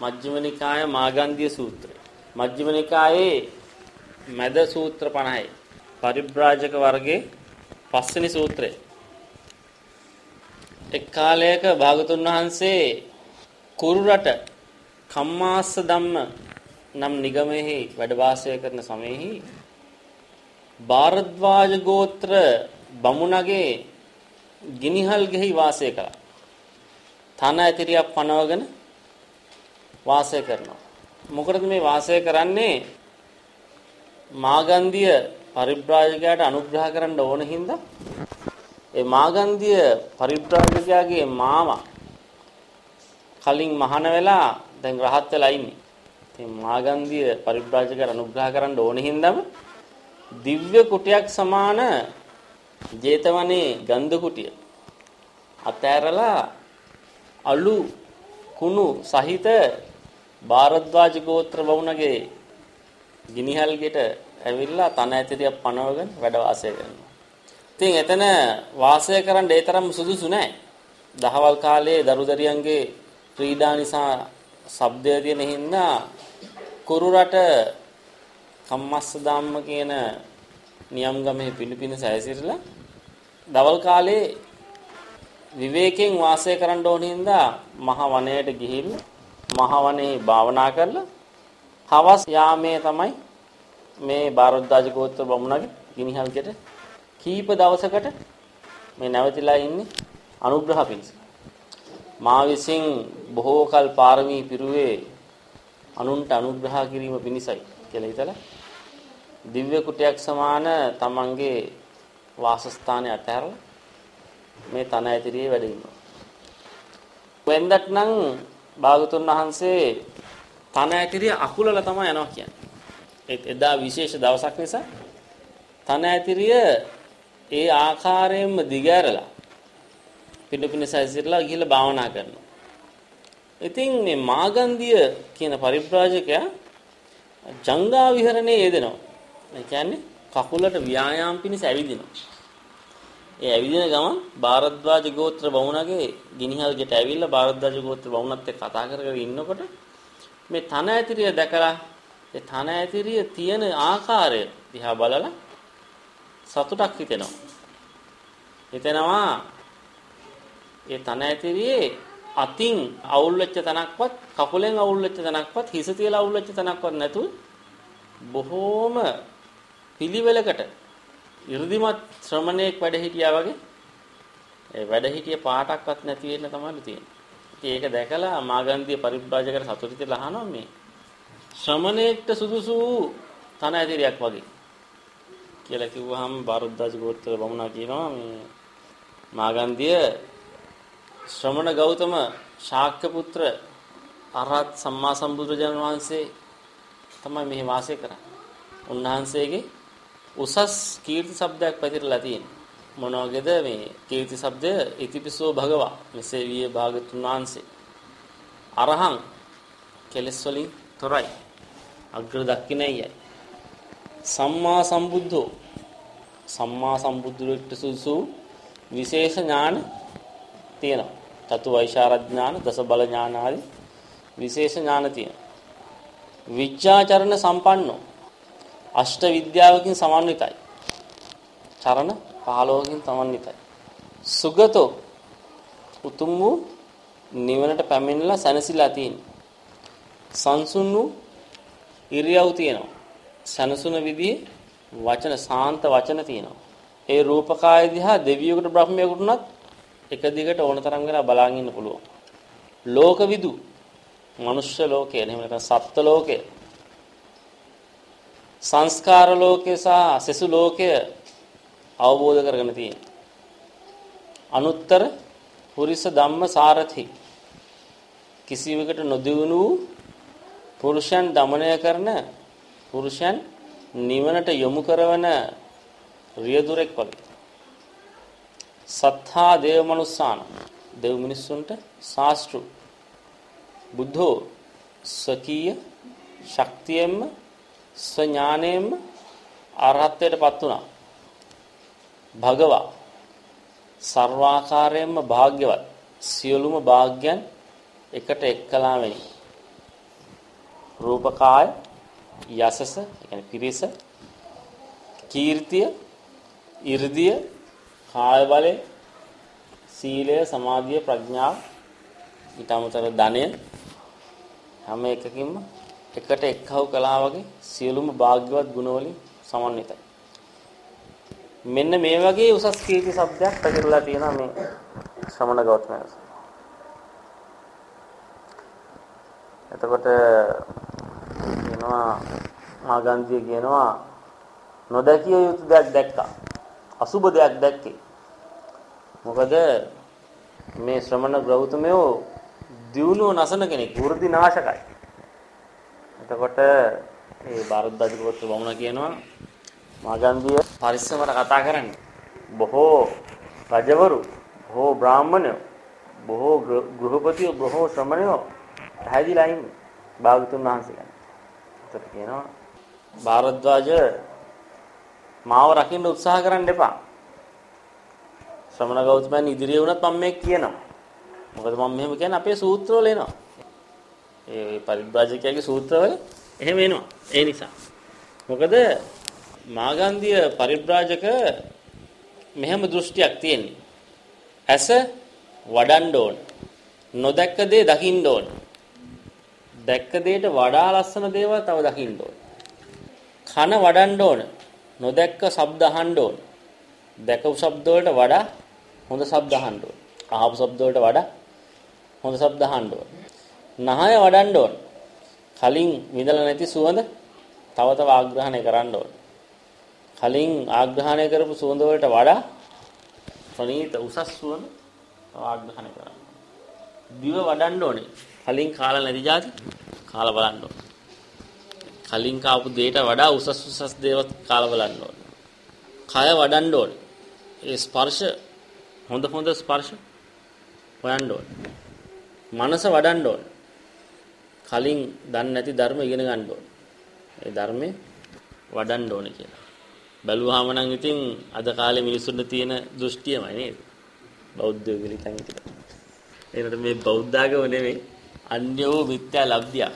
මජ්ක්‍ධිම නිකාය මාගන්ධිය සූත්‍රය. මජ්ක්‍ධිම නිකායේ මැද සූත්‍ර 50යි. පරිබ්‍රාජක වර්ගයේ පස්වෙනි සූත්‍රය. එක් කාලයක භාගතුන් වහන්සේ කුරුරට කම්මාස්ස ධම්ම නම් නිගමෙහි වැඩ වාසය කරන සමයෙහි භාරද්වාජ ගෝත්‍ර බමුණගේ ගිනිහල් ගෙහි වාසය කළා. තන ඇතිරියක් පනවගෙන වාසය කරනවා. මොකටද මේ වාසය කරන්නේ? මාගන්ධිය පරිබ්‍රාජකයාට අනුග්‍රහ කරන්න ඕන හින්දා ඒ මාගන්ධිය පරිබ්‍රාජකයාගේ මාමා කලින් මහාන වෙලා දැන් රහත් වෙලා ඉන්නේ. ඉතින් මාගන්ධිය පරිබ්‍රාජකයාට අනුග්‍රහ කරන්න ඕන හින්දාම දිව්‍ය කුටියක් සමාන ජේතවනේ ගන්ධ කුටිය අතෑරලා අලු කුණු සහිත භාරද්වාජ ගෝත්‍ර වුණගේ ගිනිහල් ගෙට ඇවිල්ලා තන ඇතිරියක් පනවගෙන වැඩ වාසය කරනවා. ඉතින් එතන වාසය කරන්න ඒ තරම් සුදුසු නෑ. දහවල් කාලේ දරුදරියන්ගේ ක්‍රීඩා නිසා ශබ්දය තියෙන හින්දා කුරු රට කම්මස්ස ධම්ම කියන නියම් ගමේ පිළිපින සැසිරලා දවල් කාලේ විවේකයෙන් වාසය කරන්න ඕන හින්දා මහ වනයේට ගිහින් මහ වනයේ භාවනා කරලා හවස් යාමේ තමයි මේ බාරොද්දාජ ගෝත්‍ර බමුණගේ ගිනිහල්ගෙට කීප දවසකට මේ නැවතිලා ඉන්නේ අනුග්‍රහ පිණිස. මා විසින් බොහෝ කල් පාරමී පිරුවේ අනුන්ට අනුග්‍රහ කිරීම පිණිසයි කියලා හිතලා දිව්‍ය කුටයක් සමාන තමන්ගේ වාසස්ථානය අතහැරලා මේ තන ඇතිරියේ වැඩ ඉන්නවා. වෙන්දට නම් භාගතුන් වහන්සේ තන ඇතිරිය අකුලලා තමයි යනවා කියන්නේ. එදා විශේෂ දවසක් නිසා තන ඇතිරිය ඒ ආකාරයෙන්ම දිගෑරලා පිළිපින සැසිරලා ගිහිල්ලා භාවනා කරනවා. ඉතින් මේ මාගන්ධිය කියන පරිබ්‍රාජකයා ජංගා විහරණේ යෙදෙනවා. ඒ කියන්නේ කකුලට ව්‍යායාම පිණිස ඇවිදිනවා. ඒ ඇවිදින ගමන් භාරද්වාජ ගෝත්‍ර බමුණගේ ගිනිහල්ගෙට ඇවිල්ලා භාරද්වාජ ගෝත්‍ර බමුණත් එක්ක කතා කරගෙන ඉන්නකොට මේ තන ඇතිරිය දැකලා ඒ තන ඇතිරිය තියෙන ආකාරය දිහා බලලා සතුටක් හිතෙනවා. හිතෙනවා ඒ තන ඇතිරියේ අතින් අවුල් වෙච්ච තනක්වත් කකුලෙන් අවුල් වෙච්ච තනක්වත් හිස තියලා අවුල් වෙච්ච තනක්වත් නැතුව බොහෝම පිළිවෙලකට 이르දිමත් ශ්‍රමණේක් වැඩ හිටියා වගේ ඒ වැඩ හිටිය පාටක්වත් නැති වෙන්න තමයි තියෙන්නේ. ඉතින් ඒක දැකලා මාගන්ධිය පරිබ්‍රාජකර සතුටිතලා අහනවා මේ ශ්‍රමණේක්ට සුදුසු තන ඇතිරියක් වගේ කියලා කිව්වහම බාරුද්දාජ ගෝත්‍ර බමුණා කියනවා මේ මාගන්ධිය ශ්‍රමණ ගෞතම ශාක්‍ය පුත්‍ර අරහත් සම්මා සම්බුදුරජාණන් වහන්සේ තමයි මෙහි වාසය කරන්නේ. උන්වහන්සේගේ උසස් කීර්ති શબ્දයක් පැතිරලා තියෙනවා. මොනවාගේද මේ කීර්ති શબ્දය ඉතිපිසෝ භගවා මෙසේ විය භාගතුන් වහන්සේ. අරහං කෙලස් වලින් තොරයි. අග්‍ර දක්ිනේයයි සම්මා සම්බුද්ධෝ. සම්මා සම්බුද්ධලට සුසු විශේෂ ඥාන තියෙනවා. චතු වෛශාරඥාන දස බල ඥාන ආදී විශේෂ ඥාන තියෙනවා. විඥාචරණ සම්පන්නෝ. අෂ්ට විද්‍යාවකින් සමන්විතයි. චරණ 15කින් සමන්විතයි. සුගතෝ උතුම් වූ නිවනට පැමිණලා සැනසීලා තියෙන. සංසුන් වූ ඉරියව් තියෙනවා. සනසුන විදිහේ වචන සාන්ත වචන තියෙනවා. ඒ රූපකාය දිහා දෙවියෙකුට බ්‍රහ්මයෙකුට උනත් එක දිගට ඕන තරම් වෙලා බලාගෙන ඉන්න පුළුවන්. ලෝකවිදු මනුෂ්‍ය ලෝකය එහෙම නැත්නම් සත්ත්ව ලෝකය සංස්කාර ලෝකය සහ සසු ලෝකය අවබෝධ කරගෙන තියෙනවා. අනුත්තර පුරිස ධම්ම සාරති කිසිවකට නොදියුණු පුරුෂයන් দমনය කරන පුරුෂයන් නිවනට යොමු කරවන රියදුරෙක් වගේ. සත්තා දේව මනුස්සාන දෙව් මිනිස්සුන්ට ශාස්ත්‍රු බුද්ධෝ සකීය ශක්තියෙන්ම ස්වඥාණයෙන්ම අරහත්ත්වයටපත් වුණා. භගවා සර්වාකාරයෙන්ම භාග්‍යවත් සියලුම භාග්‍යයන් එකට එක්කලා වෙනි. රූපකාය යසස කියන්නේ පිරිස කීර්තිය 이르දිය කාය බලය සීලය සමාධිය ප්‍රඥාව ඊට අමතරව ධනය හැම එකකින්ම එකට එක්කව කළා වගේ සියලුම භාග්‍යවත් ගුණවලින් සමන්විතයි මෙන්න මේ වගේ උසස් කීර්ති શબ્දයක් පැතිරලා තියෙනවා මේ ශ්‍රමණ ගෞතමයන් එතකොට කියනවා මාගන්ධිය කියනවා නොදැකිය යුතු දෙයක් දැක්කා. අසුබ දෙයක් දැක්කේ. මොකද මේ ශ්‍රමණ ගෞතමයෝ දියුණුව නසන කෙනෙක් වෘද්ධි නාශකයි. එතකොට මේ බාරද්දාජි ගෝත්‍ර බමුණ කියනවා මාගන්ධිය පරිස්සමට කතා කරන්න. බොහෝ රජවරු, බොහෝ බ්‍රාහ්මණයෝ, බොහෝ ගෘහපතියෝ, බොහෝ ශ්‍රමණයෝ පැහැදිලා ඉන්නේ භාගතුන් වහන්සේලා. එතකොට කියනවා බාරද්දාජ මාව රකින්න උත්සාහ කරන්න එපා. ශ්‍රමණ ගෞතමයන් ඉදිරියේ වුණත් මම මේ කියනවා. මොකද මම මෙහෙම කියන්නේ අපේ සූත්‍රවල එනවා. ඒ පරිබ්‍රාජකයාගේ සූත්‍රවල එහෙම එනවා. ඒ නිසා. මොකද මාගන්ධිය පරිබ්‍රාජක මෙහෙම දෘෂ්ටියක් තියෙන්නේ. ඇස වඩන්න ඕන. නොදැක්ක දේ දකින්න ඕන. දැක්ක දෙයට වඩා ලස්සන දේවල් තව දකින්න ඕන. කන වඩන්න ඕන. නොදැක්ක ශබ්ද අහන්න ඕන. දැකපු ශබ්ද වලට වඩා හොඳ ශබ්ද අහන්න ඕන. අහපු ශබ්ද වලට වඩා හොඳ ශබ්ද අහන්න ඕන. නහය වඩන්න ඕන. කලින් විඳලා නැති සුවඳ තව තව ආග්‍රහණය කරන්න ඕන. කලින් ආග්‍රහණය කරපු සුවඳ වලට වඩා ප්‍රණීත උසස් සුවඳ ආග්‍රහණය කරන්න. දිව වඩන්න ඕනේ. කලින් කාලා නැති જાති කාලා බලන්න ඕනේ. කලින් කාපු දෙයට වඩා උසස් උසස් දේවල් කාලා බලන්න ඕනේ. කය වඩන්න ඕනේ. ඒ ස්පර්ශ හොඳ හොඳ ස්පර්ශ හොයන්න ඕනේ. මනස වඩන්න ඕනේ. කලින් දන්නේ නැති ධර්ම ඉගෙන ගන්න ඕනේ. ඒ ධර්මේ වඩන්න ඕනේ කියලා. බැලුවාම නම් ඉතින් අද කාලේ මිනිස්සුන්ට තියෙන දෘෂ්ටියමයි නේද? බෞද්ධයෝ කියලා හිතන් ඉතින්. ඒකට මේ බෞද්ධාගම නෙමෙයි අන්‍යෝ මිත්‍යා ලබ්ධියක්.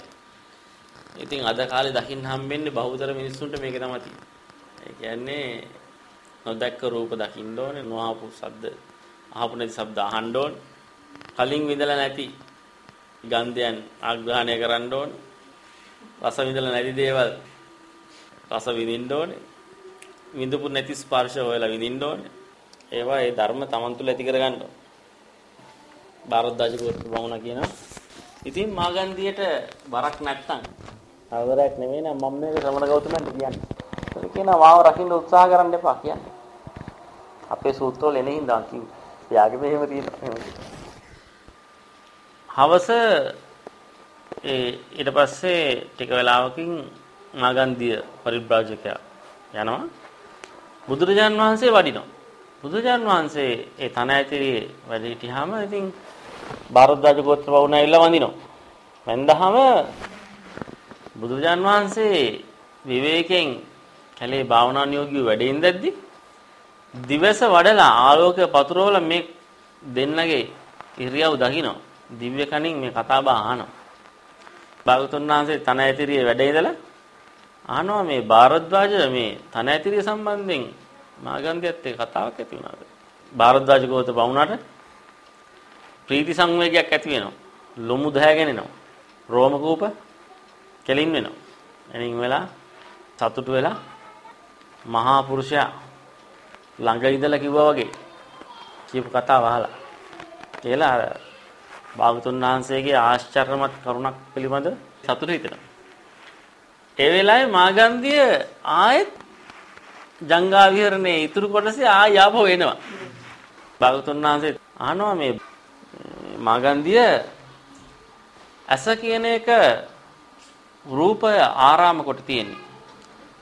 ඉතින් අද කාලේ දකින්න හම්බෙන්නේ බහුතර මිනිස්සුන්ට මේක තමයි තියෙන්නේ. ඒ කියන්නේ නොදැක්ක රූප දකින්න ඕනේ, නොආපු ශබ්ද, අහපු නැති ශබ්ද අහන්න ඕනේ. කලින් විඳලා නැති ගන්ධයන් ආග්‍රහණය කරන්න ඕනේ. රස විඳලා නැති දේවල් රස විඳින්න ඕනේ. විඳපු නැති ස්පර්ශ හොයලා විඳින්න ඕනේ. ඒවා ඒ ධර්ම තමන් තුළ ඇති කරගන්න ඕනේ. භාරද්වාජ ගෝත්‍ර වුණා කියනවා. ඉතින් මාගන්දියට බරක් නැත්තම් අවරයක් නෙමෙයි නම් මම මේක ශ්‍රමණ ගෞතමයන්ට කියන්නේ. ඒක කියනවා වාව රකින්න උත්සාහ කරන්න එපා කියන්නේ. අපේ සූත්‍රවල එන හින්දා කිව්වේ. එයාගේ මෙහෙම තියෙනවා. හවස ඒ ඊට පස්සේ ටික වෙලාවකින් මාගන්දිය පරිබ්‍රාජකයා යනවා. බුදුරජාන් වහන්සේ වඩිනවා. බුදුරජාන් වහන්සේ ඒ තන ඇතිරියේ වැඩ සිටියාම ඉතින් භාරද්වාජ ගෝත්‍ර වුණ ඇවිල්ලා වඳිනවා. වැන්දහම බුදුරජාන් වහන්සේ විවේකයෙන් කැලේ භාවනා නියෝගී වැඩේ ඉඳද්දි දිවස වඩලා ආලෝකය පතුරවලා මේ දෙන්නගේ ඉරියව් දකින්න දිව්‍ය කණින් මේ කතා බහ අහනවා. භාගතුන් වහන්සේ තන ඇතිරියේ වැඩ ඉඳලා අහනවා මේ භාරද්වාජ මේ තන ඇතිරිය සම්බන්ධයෙන් මාගන්ධයත් එක්ක කතාවක් ඇති වුණාද? භාරද්වාජ ගෝත වුණාට ප්‍රීති සංවේගයක් ඇති වෙනවා. ලොමු දහැගෙන එනවා. රෝම කූප කෙලින් වෙනවා. එනින් වෙලා සතුටු වෙලා මහා පුරුෂයා ළඟ ඉඳලා කිව්වා වගේ කියපු කතාව අහලා කියලා අර භාගතුන් වහන්සේගේ ආශ්චර්යමත් කරුණක් පිළිබඳ සතුටු හිතෙනවා. ඒ වෙලාවේ මාගන්ධිය ආයෙත් ජංගා විහරණයේ ඉතුරු කොටසේ ආය ආපහු එනවා. භාගතුන් වහන්සේ අහනවා මේ මාගන්ධිය ඇස කියන එක රූපය ආරාම කොට තියෙන්නේ.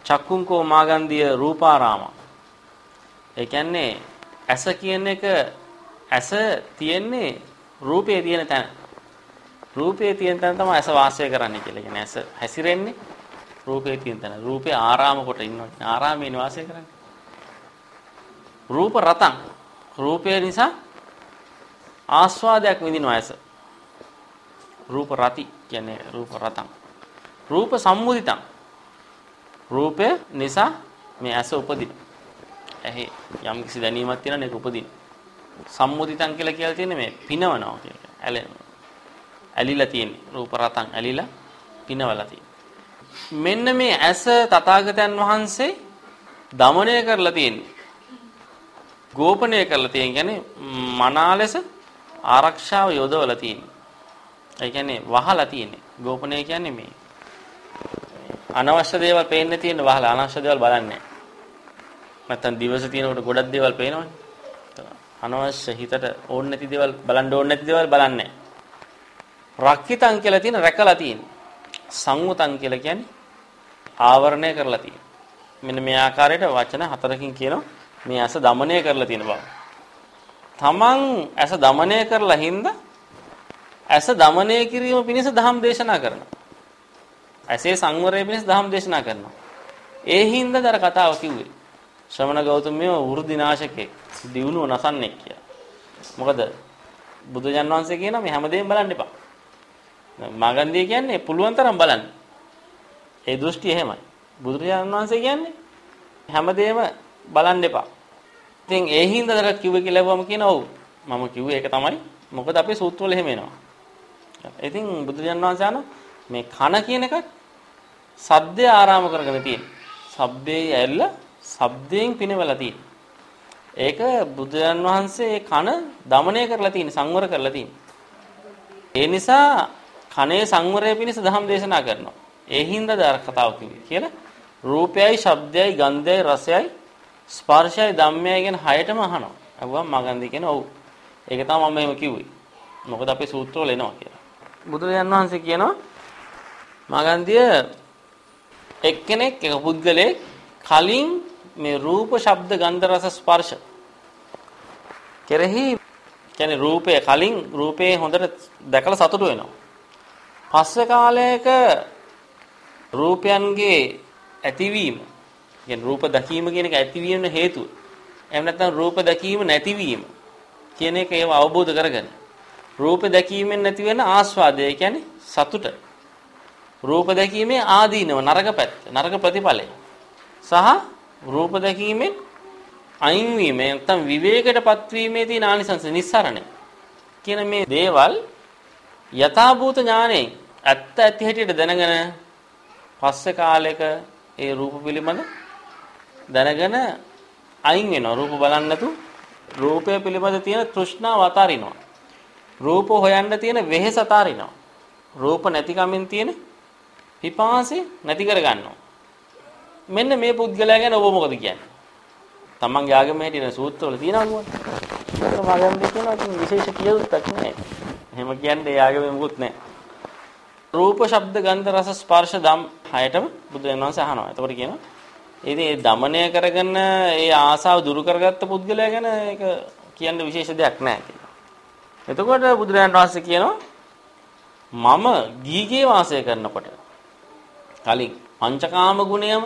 චක්කුංකෝ මාගන්ධිය රූපාරාම. ඒ කියන්නේ ඇස කියන එක ඇස තියෙන්නේ රූපේ තියෙන තැන. රූපේ තියෙන තැන තමයි ඇස වාසය කරන්නේ කියලා. කියන්නේ ඇස හැසිරෙන්නේ රූපේ තියෙන තැන. රූපේ ආරාම කොට ඉන්නවා. ආරාමයේ වාසය කරන්නේ. රූප රතං. රූපය නිසා ආස්වාදයක් විඳිනවා ඇස. රූප රති කියන්නේ රූප රතං. රූප සම්මුදිතං. රූපය නිසා මේ ඇස උපදින. ඇහි යම් කිසි දැනීමක් තියෙනවා ඒක උපදින. සම්මුදිතං කියලා කියලා තියෙන්නේ මේ පිනවනවා කියන එක. ඇලෙනවා. ඇලිලා තියෙන්නේ. රූප රතං ඇලිලා පිනවලා තියෙන්නේ. මෙන්න මේ ඇස තථාගතයන් වහන්සේ দমনය කරලා තියෙන්නේ. ගෝපණය කරලා තියෙන කියන්නේ මනා ලෙස ආරක්ෂාව යොදවලා තියෙන්නේ. ඒ කියන්නේ වහලා තියෙන්නේ. ගෝපණය කියන්නේ මේ අනවශ්‍ය දේවල් පේන්න තියෙන වහලා අනවශ්‍ය දේවල් බලන්නේ නැහැ. නැත්තම් දිවස තියෙනකොට ගොඩක් දේවල් පේනවනේ. අනවශ්‍ය හිතට ඕන නැති දේවල් බලන්න ඕන නැති දේවල් බලන්නේ. රක්කිතං කියලා තියෙන රැකලා තියෙන. සංවතං කියලා කියන්නේ ආවරණය කරලා තියෙන. මෙන්න මේ ආකාරයට වචන හතරකින් කියනවා මේ ඇස দমনය කරලා තියෙන බව. තමන් ඇස দমনය කරලා හින්දා ඇස দমনය කිරීම පිණිස ධම් දේශනා කරනවා. ඇසේ සංවරය පිණිස ධම් දේශනා කරනවා. ඒ හින්දා දර කතාව කිව්වේ. ශ්‍රමණ ගෞතමයෝ වෘද්ධිනාශකේ දිනුව නසන්නේ කියලා. මොකද බුදුජන් වහන්සේ කියනවා මේ හැමදේම බලන්න එපා. මාගන්දිය කියන්නේ පුළුවන් තරම් බලන්න. ඒ දෘෂ්ටි එහෙමයි. බුදුරජාණන් වහන්සේ කියන්නේ හැමදේම බලන්න එපා. ඉතින් ඒ හින්දාදර කිව්වේ කියලා වම කියනවා ඔව්. මම කිව්වේ ඒක තමයි. මොකද අපේ සූත්‍රවල එහෙම එනවා. ඉතින් බුදුරජාණන් වහන්සේ අන මේ කන කියන එකත් සද්දය ආරාම කරගෙන තියෙන. සබ්බේ ඇල්ල සබ්දයෙන් පිනවලා තියෙන. ඒක බුදුන් වහන්සේ කන দমনය කරලා තියෙන සංවර කරලා තියෙන. ඒ නිසා කනේ සංවරය පිණිස ධම් දේශනා කරනවා. ඒ හින්දා දාර කතාව කියලා රූපයයි, ශබ්දයයි, ගන්ධයයි, රසයයි, ස්පර්ශයයි, ධම්මයයි කියන හයටම අහනවා. අහුවා මගන්දි කියන ඔව්. ඒක තමයි මම මෙහෙම කිව්වේ. මොකද අපේ සූත්‍රවල එනවා කියලා. බුදුරජාන් වහන්සේ කියනවා මගන්දිය එක්කෙනෙක් එක පුද්ගලෙක් කලින් මේ රූප, ශබ්ද, ගන්ධ, රස, ස්පර්ශ කෙරෙහි කියන්නේ රූපය කලින් රූපේ හොඳට දැකලා සතුටු වෙනවා. පස්සේ කාලයක රූපයන්ගේ ඇතිවීම කියන්නේ රූප දැකීම කියන එක ඇතිවීම හේතුව. එහෙම නැත්නම් රූප දැකීම නැතිවීම කියන එක ඒව අවබෝධ කරගන්න. රූප දැකීමෙන් නැති වෙන ආස්වාදය කියන්නේ සතුට. රූප දැකීමේ ආදීනව නරක පැත්ත නරක ප්‍රතිඵලය සහ රූප දැකීමෙන් අයින් වීම නැත්නම් විවේකයටපත් වීමේ තියෙන ආනිසංස නිස්සරණය කියන මේ දේවල් යථාභූත ඥාණයෙන් ඇත්ත ඇති හැටියට දැනගෙන පස්සේ කාලෙක ඒ රූප පිළිබඳ දැනගෙන අයින් වෙනවා. රූප බලන්න නැතු රූපය පිළිබඳ තියෙන තෘෂ්ණාව අතාරිනවා. රූප හොයන්න තියෙන වෙහෙස අතාරිනවා. රූප නැතිකමින් තියෙන පිපාසය නැති කර ගන්නවා. මෙන්න මේ පුද්ගලයා ගැන ඔබ මොකද කියන්නේ? තමන්ගේ ආගම හැටියට සූත්‍රවල තියෙනවා නේද? මාගම් දෙකේන ඉතින් විශේෂ කියලුත්තක් නැහැ. එහෙම කියන්නේ ඒ ආගමේ මොකුත් නැහැ. රූප, ශබ්ද, ගන්ධ, රස, ස්පර්ශ ධම් හයටම බුදුන් වහන්සේ අහනවා. එතකොට කියනවා ඉතින් මේ দমনය කරගෙන ඒ ආසාව දුරු කරගත්ත පුද්ගලයා ගැන ඒක කියන්න විශේෂ දෙයක් නැහැ කියලා. එතකොට බුදුරජාණන් වහන්සේ කියනවා මම ගීගේ වාසය කරනකොට කලින් පංචකාම ගුණයම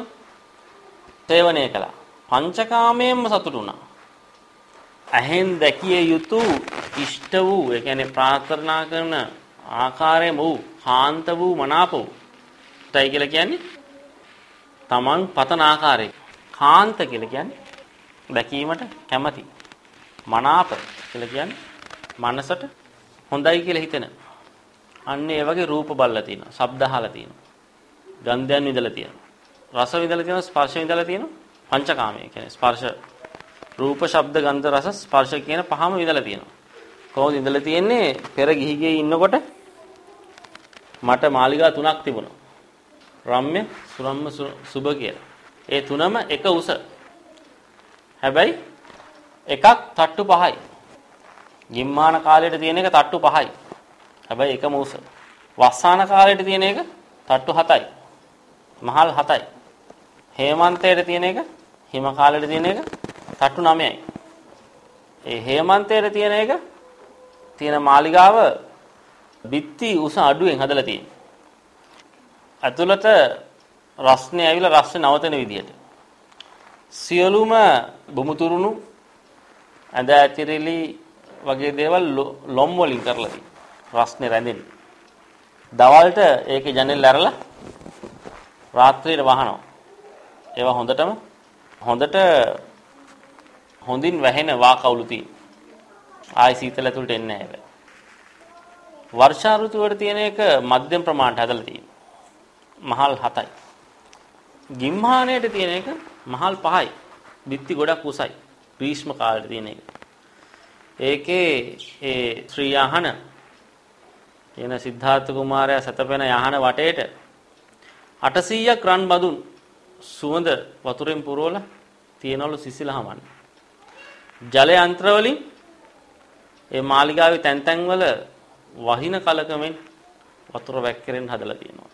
සේවනය කළා. පංචකාමයෙන්ම සතුටු වුණා. ඇහෙන් දැකිය යුතු ඉෂ්ට වූ ඒ කියන්නේ ප්‍රාර්ථනා කරන ආකාරයම වූ කාන්ත වූ මනාප වූ තයි කියලා කියන්නේ තමන් පතන ආකාරය. කාන්ත කියලා කියන්නේ දැකීමට කැමති. මනාප කියලා කියන්නේ මනසට හොඳයි කියලා හිතෙන. අන්න ඒ වගේ රූප බලලා තියෙනවා. ශබ්ද අහලා තියෙනවා. ගන්ධයන් විඳලා තියෙනවා. රස විඳලා තියෙනවා, ස්පර්ශ විඳලා තියෙනවා. පංචකාමය කියන්නේ ස්පර්ශ රූප, ශබ්ද, ගන්ධ, රස, ස්පර්ශ කියන පහම විඳලා තියෙනවා. කොහොමද ඉඳලා තියෙන්නේ? පෙර ගිහි ගියේ ඉන්නකොට මට මාලිගා තුනක් තිබුණා. රම්ම්‍ය, සුරම්ම, සුබ කියලා. ඒ තුනම එක උස. හැබැයි එකක් තට්ටු පහයි. ගිම්මාන කාලයට තියෙන එක තට්ටු පහයි. හැබැයි එකම උස. වස්සාන කාලයට තියෙන එක තට්ටු 7යි. මහල් 7යි. හේමන්තයේ තියෙන එක හිම කාලෙට තියෙන එක තට්ටු 9යි. ඒ හේමන්තයේ තියෙන එක තියෙන මාලිගාව බිත්ති උස අඩුවෙන් හදලා තියෙනවා. ඇතුළත රස්නේ ඇවිල්ලා රස්නේ නවතන විදියට. සියලුම බුමුතුරුණු ඇඳ ඇතිරිලි වගේ දේවල් ලොම් වලින් කරලා තියෙනවා. රස්නේ රැඳෙන්නේ. දවල්ට ඒකේ ජනෙල් ඇරලා රාත්‍රියේ වහනවා. ඒවා හොඳටම හොඳට හොඳින් වැහෙන වා කවුළු තියෙන. ආයි සීතල ඇතුළට එන්නේ නැහැ. වර්ෂා ඍතුවට තියෙන එක මධ්‍යම ප්‍රමාණයට හදලා තියෙනවා. මහල් 7යි. ගිම්හානයට තියෙන එක මහල් 5යි. බිත්ති ගොඩක් උසයි. ග්‍රීෂ්ම කාලේ තියෙන එක. ඒකේ ඒ ශ්‍රී යහන කියන සිද්ධාර්ථ කුමාරයා සතපෙන යහන වටේට 800ක් රන් බඳුන් සුවඳ වතුරෙන් පුරවලා තියනවලු සිසිලහමන්. ජල යන්ත්‍ර වලින් ඒ මාලිගාවේ තැන් තැන් වල වහින කලකමෙන් වතුර වැක්කිරෙන් හදලා තියෙනවා.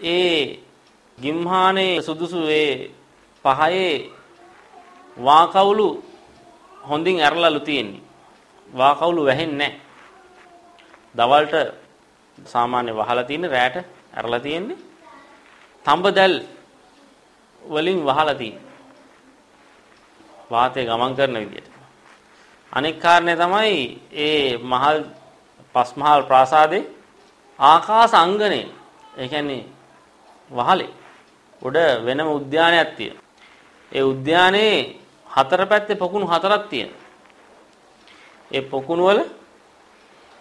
ඒ ගිම්හානේ සුදුසු ඒ පහේ වාකවුළු හොඳින් ඇරලාලු තියෙන්නේ. වාකවුළු වැහෙන්නේ නැහැ. දවල්ට සාමාන්‍ය වහලා තියෙන රැට ඇරලා තියෙන්නේ. තඹදැල් වලින් වහලා තියෙන්නේ. වාතය ගමන් කරන විදියට. අනෙක් කාරණේ තමයි ඒ මහල් පස්මහල් ප්‍රාසාදේ ආකාශ අංගනේ. ඒ කියන්නේ වහලේ උඩ වෙනම උද්‍යානයක් තියෙනවා. ඒ උද්‍යානයේ හතර පැත්තේ පොකුණු හතරක් තියෙනවා. ඒ පොකුණු වල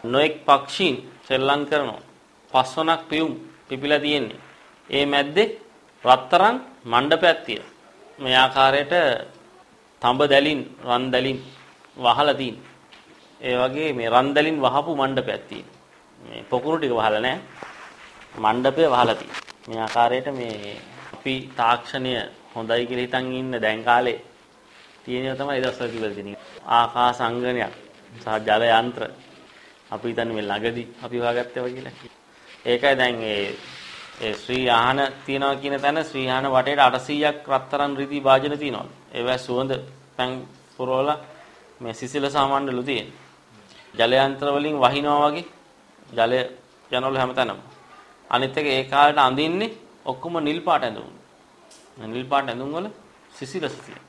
නොඑක් පක්ෂීන් සෙල්ලම් කරනවා. පස්වනක් පියුම් පිපිලා තියෙන්නේ. ඒ මැද්දේ රත්තරන් මණ්ඩපයක් තියෙනවා. මේ ආකාරයට තඹ දැලින් රන් දැලින් වහලා තියෙන. ඒ වගේ මේ රන් දැලින් වහපු මණ්ඩපයක් තියෙනවා. මේ පොකුණු ටික වහලා නැහැ. මණ්ඩපය වහලා තියෙනවා. මේ ආකාරයට මේ අපි තාක්ෂණය හොඳයි කියලා හිතන් ඉන්න දැන් කාලේ තියෙනවා තමයි දවස්වල තිබෙලා තියෙන්නේ. ආකාශ අංගනයක් සහ ජල යන්ත්‍ර අපි හිතන්නේ මේ ළඟදී අපි හොයාගත්තේ කියලා. ඒකයි දැන් ඒ ඒ ශ්‍රී ආහන තියනවා කියන තැන ශ්‍රී ආහන වටේට 800ක් රත්තරන් රීති වාජන තියනවා. ඒවා සුවඳ පැන් පුරවලා මේ සිසිල සාමාන්‍යලු තියෙන. ජල යන්ත්‍ර වලින් වහිනවා වගේ ජලය යනවලු හැමතැනම. අනිත් එක ඒ කාලේට අඳින්නේ ඔක්කොම නිල් පාට ඇඳුම්. නිල් පාට ඇඳුම් වල සිසිලස තියෙන.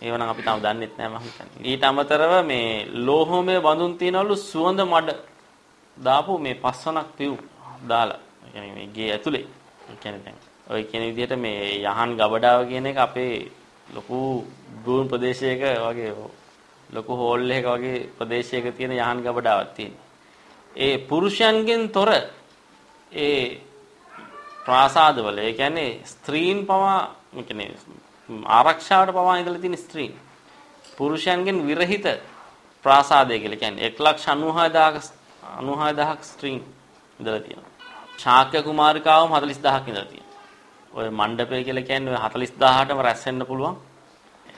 ඒව නම් අපි තාම දන්නෙත් නෑ මම හිතන්නේ. ඊට අමතරව මේ ලෝහමය බඳුන් තියනවලු සුවඳ මඩ දාපු මේ පස්වනක් පිව් දාලා. يعني මේ ගේ ඇතුලේ. ඒ කියන්නේ දැන් ඔය කියන විදිහට මේ යහන් ගබඩාව කියන එක අපේ ලොකු ගුවන් ප්‍රදේශයක වගේ ලොකු හෝල් එකක වගේ ප්‍රදේශයක තියෙන යහන් ගබඩාවක් තියෙනවා. ඒ පුරුෂයන්ගෙන් තොර ඒ ප්‍රාසාදවල ඒ කියන්නේ ස්ත්‍රීන් පවා කියන්නේ ආරක්ෂාවට පවා ඉඳලා තියෙන ස්ත්‍රීන් පුරුෂයන්ගෙන් විරහිත ප්‍රාසාදය කියලා කියන්නේ 196000ක 96000ක ස්ත්‍රීන් ඉඳලා තියෙනවා. ශාක්‍ය කුමාරිකාවම 40000ක් ඉඳලා තියෙනවා. ඔය මණ්ඩපය කියලා කියන්නේ 40000ටම රැස් වෙන්න පුළුවන්.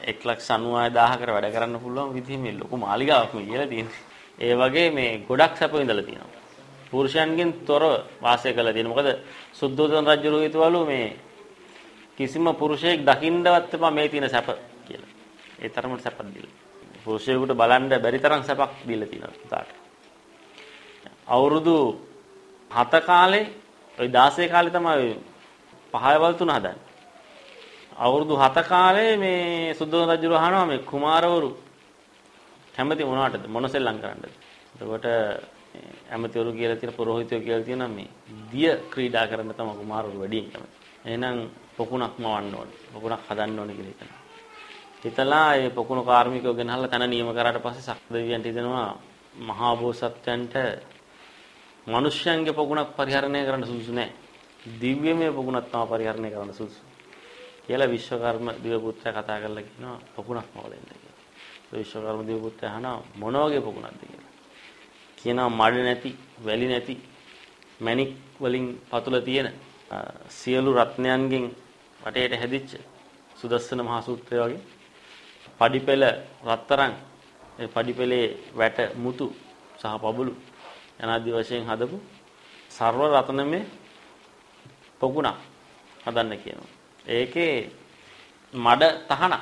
196000කට වැඩ කරන්න පුළුවන් විදිහ මේ ලොකු මාලිගාවක් මේ කියලා තියෙනවා. ඒ වගේ මේ ගොඩක් සැප ඉඳලා තියෙනවා. පුරුෂයන්ගෙන් තොරව වාසය කළා තියෙනවා. මොකද සුද්ධෝදන රජු හිතවලු මේ කිසිම පුරුෂයෙක් දකින්නවත් එපා මේ තියෙන සැප කියලා. ඒ තරමට සැපක් දීලා. පුරුෂයෙකුට බලන්න බැරි තරම් සැපක් දීලා තියෙනවා පුතාට. අවුරුදු 7 කාලේ ওই 16 කාලේ තමයි පහයවල් තුන හදන්නේ. අවුරුදු 7 කාලේ මේ සුද්ධෝදන රජු අහනවා මේ කුමාරවරු කැමති මොනවටද මොන සෙල්ලම් කරන්නද? එතකොට ඇමතිවරු කියලා තියෙන පොරොහිතයෝ කියලා තියෙන මේ දිය ක්‍රීඩා කරන්න තමයි කුමාරවරු වැඩියෙන් කැමති. එහෙනම් පොකුණක් මවන්න ඕනේ. පොකුණක් හදන්න ඕනේ කියලා හිතනවා. හිතලා ඒ පොකුණු කාර්මිකයෝ ගෙනහල්ලා තන නියම කරාට පස්සේ සක්දෙවියන්ට හිතෙනවා මහා බෝසත්යන්ට මිනිස්යන්ගේ පොකුණක් පරිහරණය කරන්න සුදුසු නැහැ. දිව්‍යමය පොකුණක් තමයි පරිහරණය කරන්න සුදුසු. කියලා විශ්වකර්ම දිව පුත්‍රයා කතා කරලා කියනවා පොකුණක් මව දෙන්න කියලා. විශ්වකර්ම දිව පුත්‍රයා අහනවා මොන වගේ පොකුණක්ද කියලා. කියනවා මඩ නැති, වැලි නැති, මැණික් වලින් පතුල තියෙන සියලු රත්නයන්ගෙන් වටේට හැදිච්ච සුදස්සන මහා සූත්‍රය වගේ පඩිපෙළ රත්තරන් ඒ පඩිපෙළේ වැට මුතු සහ පබළු යනාදී වශයෙන් හදපු ਸਰව රත්නමේ පොකුණක් හදන්න කියනවා. ඒකේ මඩ තහන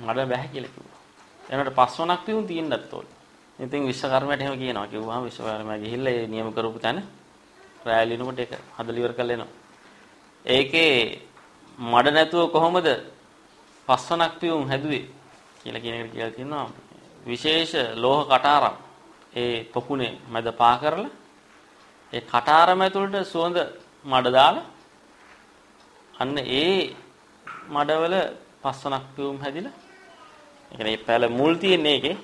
මඩ බැහැ කියලා කිව්වා. එනකොට පස්වනක් පියුම් තියෙන්නත් ඕනේ. ඉතින් විශ්වකර්මයට එහෙම කියනවා. කිව්වහම විශ්වකර්මයා ගිහිල්ලා ඒ නියම කරපු තැන රැලිනුමට ඒක හදලා ඉවර කරලා එනවා. ඒකේ මඩ නැතුව කොහොමද පස්වනක් පියුම් හැදුවේ කියලා කියන එකට කියලා තියෙනවා. විශේෂ ලෝහ කටාරම් ඒ පොකුණේ මැද පා කරලා ඒ කටාරම ඇතුළට සුවඳ මඩ දාලා අන්න ඒ මඩවල පස්සනක් පියුම් හැදිලා ඒ කියන්නේ පැල මුල් තියෙන එකේ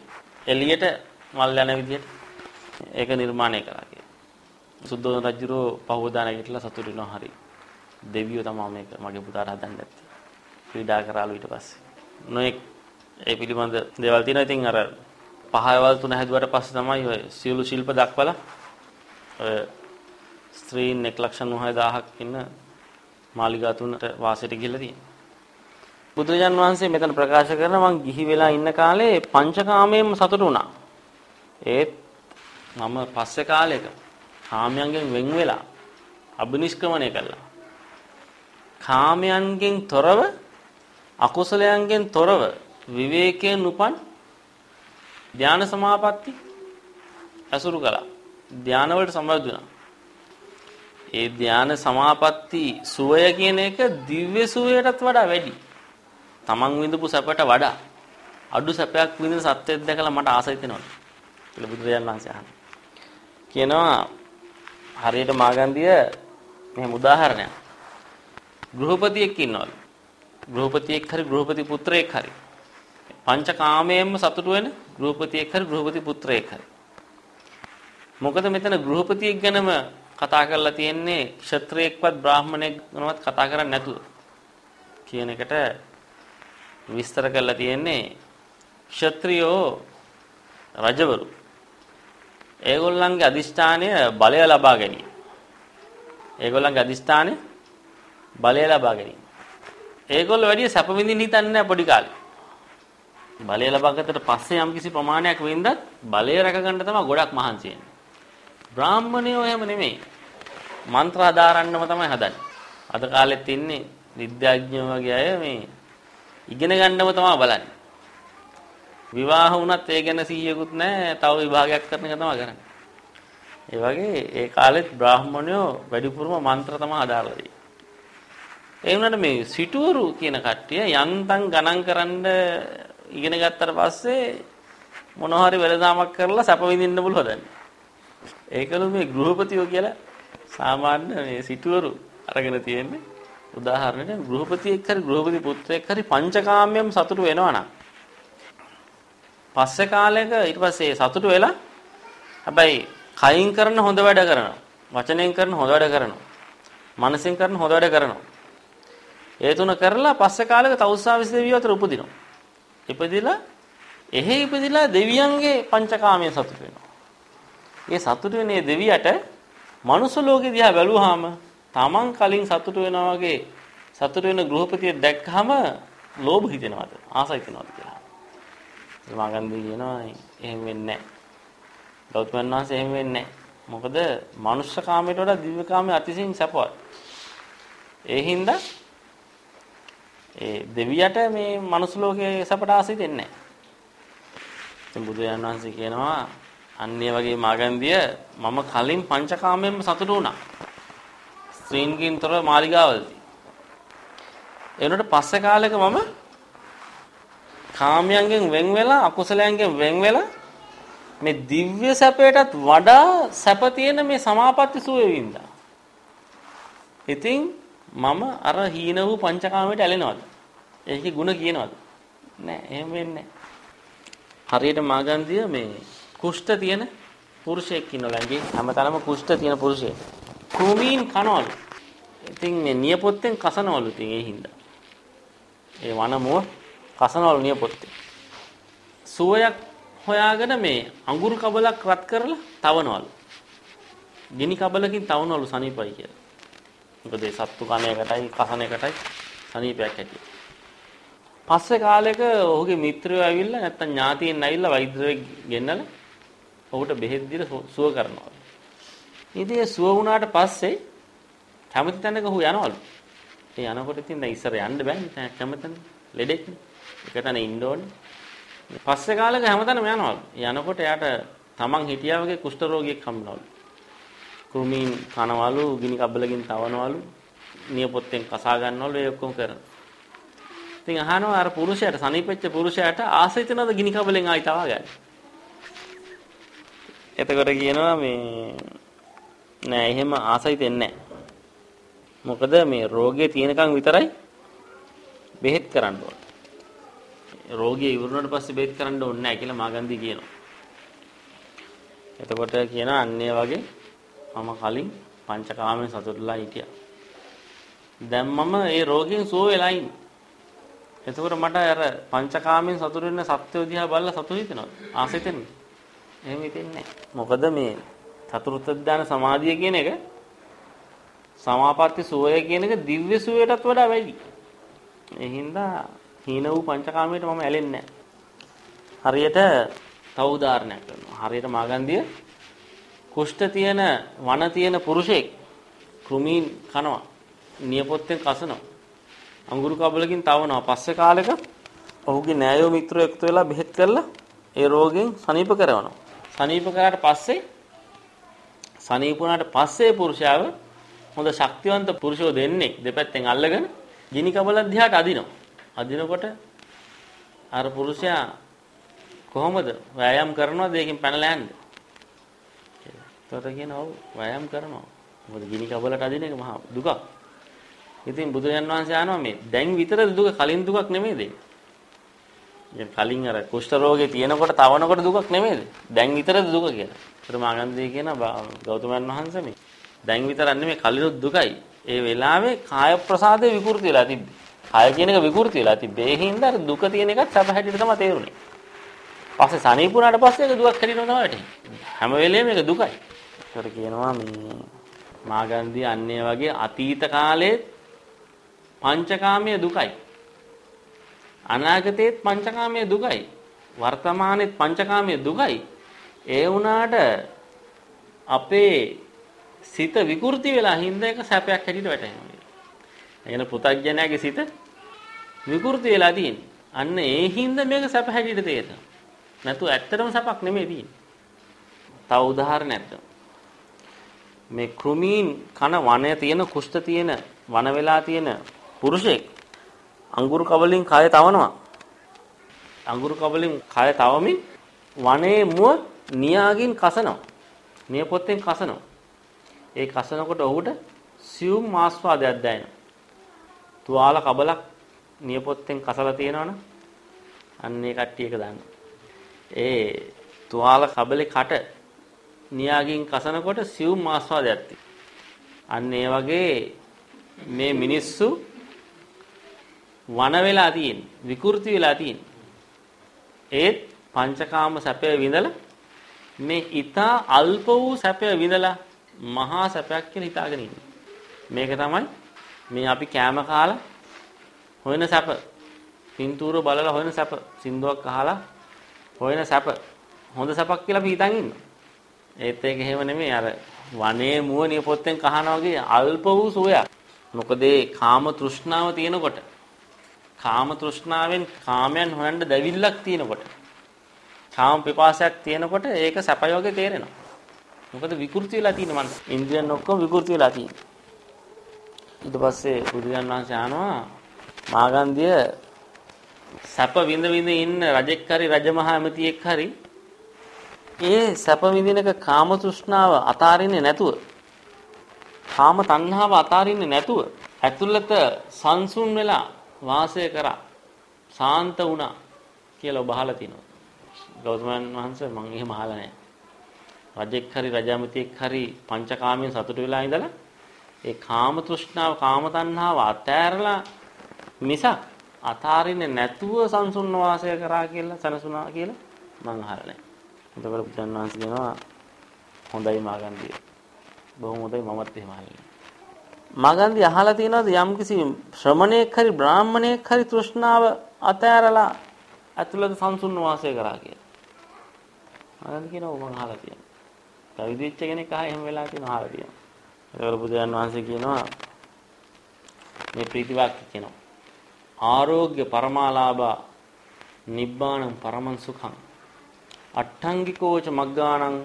එළියට මල් යන විදිහට ඒක නිර්මාණය කරා කියලා. සුද්ධෝදන රජුරෝ පහවදා නැගිටලා සතුටු වෙනවා හරි. දෙවියෝ තමයි මේක මගේ පුතාට හදන්න ඇත්තේ. ක්‍රීඩා කරාලු ඊට පස්සේ. නොඑක් ඒ පිළිබඳ දේවල් තියෙනවා. ඉතින් අර පහවල් තුන හැදුවට පස්සේ තමයි ඔය සියලු ශිල්ප දක්වලා ඔය ස්ත්‍රීන් 1,90,000ක් ඉන්න මාලිගා තුනට වාසයට ගිහිල්ලා තියෙනවා. බුදුරජාන් වහන්සේ මෙතන ප්‍රකාශ කරන මං ගිහි වෙලා ඉන්න කාලේ පංචකාමයෙන්ම සතුටු වුණා. ඒත් මම පස්සේ කාලෙක කාමයන්ගෙන් වෙන් වෙලා අබිනිෂ්ක්‍රමණය කළා. කාමයන්ගෙන් තොරව අකුසලයන්ගෙන් තොරව විවේකයෙන් උපන් ධාන සමාපatti අසුරු කළා. ධාන වලට සම්බන්ධ වුණා. ඒ ධාන සමාපatti සුවය කියන එක දිව්‍ය සුවයටත් වඩා වැඩි. තමන් විඳපු සැපට වඩා අඩු සැපයක් විඳින සත්‍යයක් දැකලා මට ආස හිතෙනවා. කියලා බුදුරජාණන් වහන්සේ අහනවා. කියනවා හරියට මාගන්දිය මෙහෙම උදාහරණයක්. ගෘහපතියෙක් ඉන්නවලු. ගෘහපතියෙක් හරි ගෘහපති පුත්‍රයෙක් හරි. පංචකාමයෙන්ම සතුටු වෙන ගෘහපතියෙක් හරි ගෘහපති පුත්‍රයෙක් හරි. මොකද මෙතන ගෘහපතියෙක් ගැනම කතා කරලා තියෙන්නේ ක්ෂත්‍රයෙක්වත් බ්‍රාහමණයෙක් ගැනවත් කතා කරන්නේ නැතුව කියන එකට විස්තර කරලා තියෙන්නේ ක්ෂත්‍රියෝ රජවරු ඒගොල්ලන්ගේ අදිෂ්ඨානය බලය ලබා ගැනීම. ඒගොල්ලන්ගේ අදිෂ්ඨානය බලය ලබා ගැනීම. ඒගොල්ලෝ වැඩි සැප විඳින්න හිතන්නේ නැහැ පොඩි කාලේ. බලය ලබා ගත්තට පස්සේ යම්කිසි ප්‍රමාණයක් වෙන්දත් බලය රැක ගන්න තමයි ගොඩක් මහන්සි වෙන්නේ. බ්‍රාහ්මණයෝ එහෙම නෙමෙයි. මන්ත්‍ර ආදාරන්නම තමයි හදන්නේ. අද කාලෙත් ඉන්නේ විද්‍යාඥයෝ වගේ අය මේ ඉගෙන ගන්නම තමයි බලන්නේ. විවාහ වුණත් ඒ ගැන සීයකුත් නැහැ. තව විභාගයක් කරන එක තමයි කරන්නේ. ඒ වගේ ඒ කාලෙත් බ්‍රාහ්මණයෝ වැඩිපුරම මන්ත්‍ර තමයි හදාලා තියෙන්නේ. ඒ වුණාට මේ සිටුවරු කියන කට්ටිය යන්තම් ගණන් කරන්න ඉගෙන ගත්තට පස්සේ මොනවා හරි වෙලදාමක් කරලා සැප විඳින්න පුළුවන්. ඒකලු මේ ගෘහපතියෝ කියලා සාමාන්‍ය මේ සිටුවරු අරගෙන තියෙන්නේ. උදාහරණයක් ගෘහපතියෙක් හරි ගෘහපති පුත්‍රයෙක් හරි පංචකාමයෙන් සතුටු වෙනවා නම්. පස්සේ කාලයක ඊට පස්සේ සතුටු වෙලා හැබැයි කයින් කරන හොඳ වැඩ කරනවා. වචනෙන් කරන හොඳ වැඩ කරනවා. මනසෙන් කරන හොඳ වැඩ කරනවා. ඒ තුන කරලා පස්සේ කාලයක තවුස්සාවිස් දෙවියෝ අතර උපදිනවා. ඉපදිලා එහෙ ඉපදිලා දෙවියන්ගේ පංචකාමයෙන් සතුටු වෙනවා ඒ සතුටු වෙනේ දෙවියට මනුස්ස ලෝකෙ දිහා බැලුවාම Taman කලින් සතුටු වෙනා වගේ සතුටු වෙන ගෘහපතිය දැක්කහම ලෝභ හිතෙනවද ආස හිතෙනවද කියලා. මගන්දී කියනවා එහෙම වෙන්නේ නැහැ. ගෞතමයන් වහන්සේ එහෙම වෙන්නේ නැහැ. මොකද මනුෂ්‍ය කාමයට වඩා දිව්‍ය කාමයේ අතිශයින් සැපවත්. ඒ හින්දා ඒ දෙවියට මේ මනුස්ස ලෝකයේ සැපට ආස හිතෙන්නේ නැහැ. ඉතින් බුදුරජාණන් වහන්සේ කියනවා අන්නේ වගේ මාගන්දිය මම කලින් පංචකාමයෙන්ම සතුටු වුණා. ස්ත්‍රීන්ගෙන් තොර මාලිගාවලදී. ඒ උනට පස්සේ කාලෙක මම කාමයන්ගෙන් වෙන් වෙලා අකුසලයන්ගෙන් වෙන් වෙලා මේ දිව්‍ය සැපයටත් වඩා සැප තියෙන මේ සමාපatti සුවේ වින්දා. ඉතින් මම අර හීන වූ පංචකාමයට ඇලෙනවද? ඒකේ ಗುಣ කියනවද? නෑ එහෙම වෙන්නේ හරියට මාගන්දිය මේ කුෂ්ඨ තියෙන පුරුෂයෙක් ඉන්නවලු ඇඟේ හැමතැනම කුෂ්ඨ තියෙන පුරුෂයෙක්. කුමීන් කනවලු. ඉතින් මේ නියපොත්තෙන් කසනවලු ඉතින් ඒ හින්දා. ඒ වනමුව කසනවලු නියපොත්තේ. සුවයක් හොයාගෙන මේ අඟුරු කබලක් රත් කරලා තවනවලු. ගිනි කබලකින් තවනවලු සනීපයි කියලා. මොකද ඒ සත්තු කන එකටයි කසන එකටයි සනීපයක් ඇති. පස්සේ කාලෙක ඔහුගේ මිත්‍රයෝ ඇවිල්ලා නැත්තම් ඥාතියින් ඇවිල්ලා වෛද්‍යවරයෙක් ගෙන්නලා ඔහුට බෙහෙත් දීලා සුව කරනවා. ඉතින් ඒ සුව වුණාට පස්සේ කැමති තැනක ඔහු යනවලු. ඒ යනකොට ඉතින් දැන් ඉස්සර යන්න බෑනේ කැමතන ලෙඩෙක්නේ. එක තැන ඉන්න ඕනේ. පස්සේ කාලෙක හැමතැනම යනවලු. යනකොට එයාට තමන් හිටියා වගේ කුෂ්ඨ රෝගියෙක් හම්බුනවලු. කුරුමින් කනවලු, ගිනි කබලකින් තවනවලු, නියපොත්තෙන් කසා ගන්නවලු ඒ ඔක්කොම කරනවා. ඉතින් අහනවා අර පුරුෂයාට සනීපෙච්ච පුරුෂයාට ආසිතනද ගිනි කබලෙන් ආයි තවා ගන්න. එතකොට කියනවා මේ නෑ එහෙම ආසයි දෙන්නේ මොකද මේ රෝගේ තියෙනකන් විතරයි බෙහෙත් කරන්න ඕන. රෝගිය ඉවරුනට පස්සේ බෙහෙත් කරන්න ඕනේ නැහැ කියලා මාගන්දී කියනවා. එතකොට කියන අන්නේ වගේ මම කලින් පංචකාමයෙන් සතුටුලා හිටියා. දැන් මම ඒ රෝගයෙන් සුව වෙලා ඉන්නේ. එතකොට මට අර පංචකාමයෙන් සතුටු වෙන සත්‍ය දිහා බලලා සතුටු හිතෙනවා. ආසෙතෙන්නේ. එහෙම හිතෙන්නේ මොකද මේ චතුර්ථ ධාන සමාධිය කියන එක සමාපatti සුවය කියන එක දිව්‍ය සුවයටත් වඩා වැඩි. ඒ හින්දා හීන වූ පංචකාමයට මම ඇලෙන්නේ හරියට තව උදාහරණයක් කරනවා. හරියට මාගන්දිය කුෂ්ඨ තියෙන වන තියෙන පුරුෂයෙක් කෘමීන් කනවා. නියපොත්තෙන් කසනවා. අඟුරු කබලකින් තවනවා. පස්සේ කාලෙක ඔහුගේ නෑයෝ මිත්‍රයෝ එකතු වෙලා බෙහෙත් කරලා ඒ රෝගෙන් සනීප කරනවා. සනීප කරාට පස්සේ සනීප වුණාට පස්සේ පුරුෂයාව හොඳ ශක්තිවන්ත පුරුෂයෝ දෙන්නේ දෙපැත්තෙන් අල්ලගෙන ගිනි කබල දිහාට අදිනවා. අදිනකොට අර පුරුෂයා කොහොමද වෑයම් කරනවද ඒකෙන් පැනලා යන්නේ? එතකොට කියනවා ඔව් වෑයම් කරනවා. මොකද ගිනි කබලට අදින එක මහා දුකක්. ඉතින් බුදුරජාන් වහන්සේ ආනවා මේ දැන් විතරද දුක කලින් දුකක් නෙමෙයිද? දැන් කලින් අර කුෂ්ඨ රෝගේ තියෙනකොට තවනකොට දුකක් නෙමෙයිද? දැන් විතරද දුක කියලා. ඒතර මාගන්දී කියන ගෞතමයන් වහන්සේ මේ දැන් විතරක් නෙමෙයි කලිනුත් දුකයි. ඒ වෙලාවේ කාය ප්‍රසාදේ විකෘති වෙලා තිබ්බේ. කාය කියන එක විකෘති වෙලා තිබ්බේ. ඒ හින්දා දුක තියෙන එකත් සබ හැටියට තමයි තේරුනේ. පස්සේ සනීපුණාට පස්සේ ඒක දුකක් හැටියට තමයි වැටෙන්නේ. හැම වෙලේම ඒක දුකයි. ඒකට කියනවා මේ මාගන්දී අන්නේ වගේ අතීත කාලයේ පංචකාමයේ දුකයි. අනාගතයේත් පංචකාමයේ දුකයි. වර්තමානයේත් පංචකාමයේ දුකයි. ඒ වුණාට අපේ සිත විකෘති වෙලා හින්දා එක සැපයක් හැටියට වැටෙනවා. එගෙන පුතග්ජනයාගේ සිත විකෘති වෙලා තියෙන්නේ. අන්න ඒ හින්දා මේක සැප හැටියට තේරෙනවා. නැතු ඇත්තටම සැපක් නෙමෙයි තියෙන්නේ. තව උදාහරණයක් මේ කෘමීන් කන වනය තියෙන කුෂ්ඨ තියෙන වන වෙලා තියෙන පුරුෂයෙක් අඟුරු කබලින් කය තවනවා. අඟුරු කබලින් කය තවමින් වනයේ මුව නියාගින් කසනවා. නියපොත්තෙන් කසනවා. ඒ කසනකොට ඔහුට සියුම් ආස්වාදයක් දැනෙනවා. තුවාල කබලක් නියපොත්තෙන් කසලා තියෙනවනම් අන්න ඒ කට්ටිය එක දාන්න. ඒ තුවාල කබලේ කට නියාගින් කසනකොට සියුම් ආස්වාදයක් අන්න ඒ වගේ මේ මිනිස්සු වන වෙලා තියෙන විකෘති වෙලා තියෙන. ඒත් පංචකාම සැපය විඳලා මේ ඊතා අල්ප වූ සැපය විඳලා මහා සැපයක් කියලා හිතාගෙන ඉන්නේ. මේක තමයි මේ අපි කෑම කාලා හොයන සැප. පින්තූර බලලා හොයන සැප. සින්දුවක් අහලා හොයන සැප. හොඳ සැපක් කියලා අපි හිතන් ඉන්නවා. ඒත් ඒක එහෙම නෙමෙයි අර වනේ මුවනිය පොත්තෙන් කහනවා වගේ අල්ප වූ සෝයක් මොකද ඒ කාම තෘෂ්ණාව තියෙනකොට කාම තෘෂ්ණාවෙන් කාමයන් හොයන්න දැවිල්ලක් තියෙනකොට කාම පිපාසයක් තියෙනකොට ඒක සැපයෝගේ තේරෙනවා. මොකද විකෘති වෙලා තියෙන මනස. ඉන්ද්‍රියන් ඔක්කොම විකෘති වෙලා තියෙනවා. ඊට පස්සේ බුදුරජාණන් වහන්සේ අහනවා මාගන්ධිය සැප විඳ විඳ ඉන්න රජෙක් හරි රජමහා ඇමතියෙක් හරි ඒ සැප විඳිනක කාම තෘෂ්ණාව අතාරින්නේ නැතුව කාම තණ්හාව අතාරින්නේ නැතුව ඇතුළත සංසුන් වෙලා වාසය කරා සාන්ත වුණා කියලා ඔබ අහලා තිනවා. ගෞතමයන් වහන්සේ මම එහෙම අහලා නැහැ. රජෙක් හරි රජාමතියෙක් හරි පංචකාමයෙන් සතුට වෙලා ඉඳලා ඒ කාම තෘෂ්ණාව කාම තණ්හාව අතෑරලා මිසක් අතාරින්නේ නැතුව සංසුන් වාසය කරා කියලා සනසුනා කියලා මම අහලා නැහැ. එතකොට බුදුන් වහන්සේ කියනවා හොඳයි මාගන්දිය. බොහොම හොඳයි මමත් එහෙම අහලා. මාගන්දිය අහලා තියෙනවද යම්කිසි ශ්‍රමණේක් හරි බ්‍රාහමණේක් හරි තෘෂ්ණාව අතෑරලා ඇතුළත සංසුන් වාසය කරා කියලා. මාගන්දිය කියනවා මම අහලා තියෙනවා. පැවිදි වෙච්ච කෙනෙක් අහ එහෙම වෙලා තියෙනවා අහලා තියෙනවා. ඒකවල බුදුන් වහන්සේ කියනවා මේ ප්‍රීතිවාක්‍ය කියනවා. ආරෝග්‍ය පරමාලාභ නිබ්බාණං පරමං සුඛං අට්ඨංගිකෝච මග්ගාණං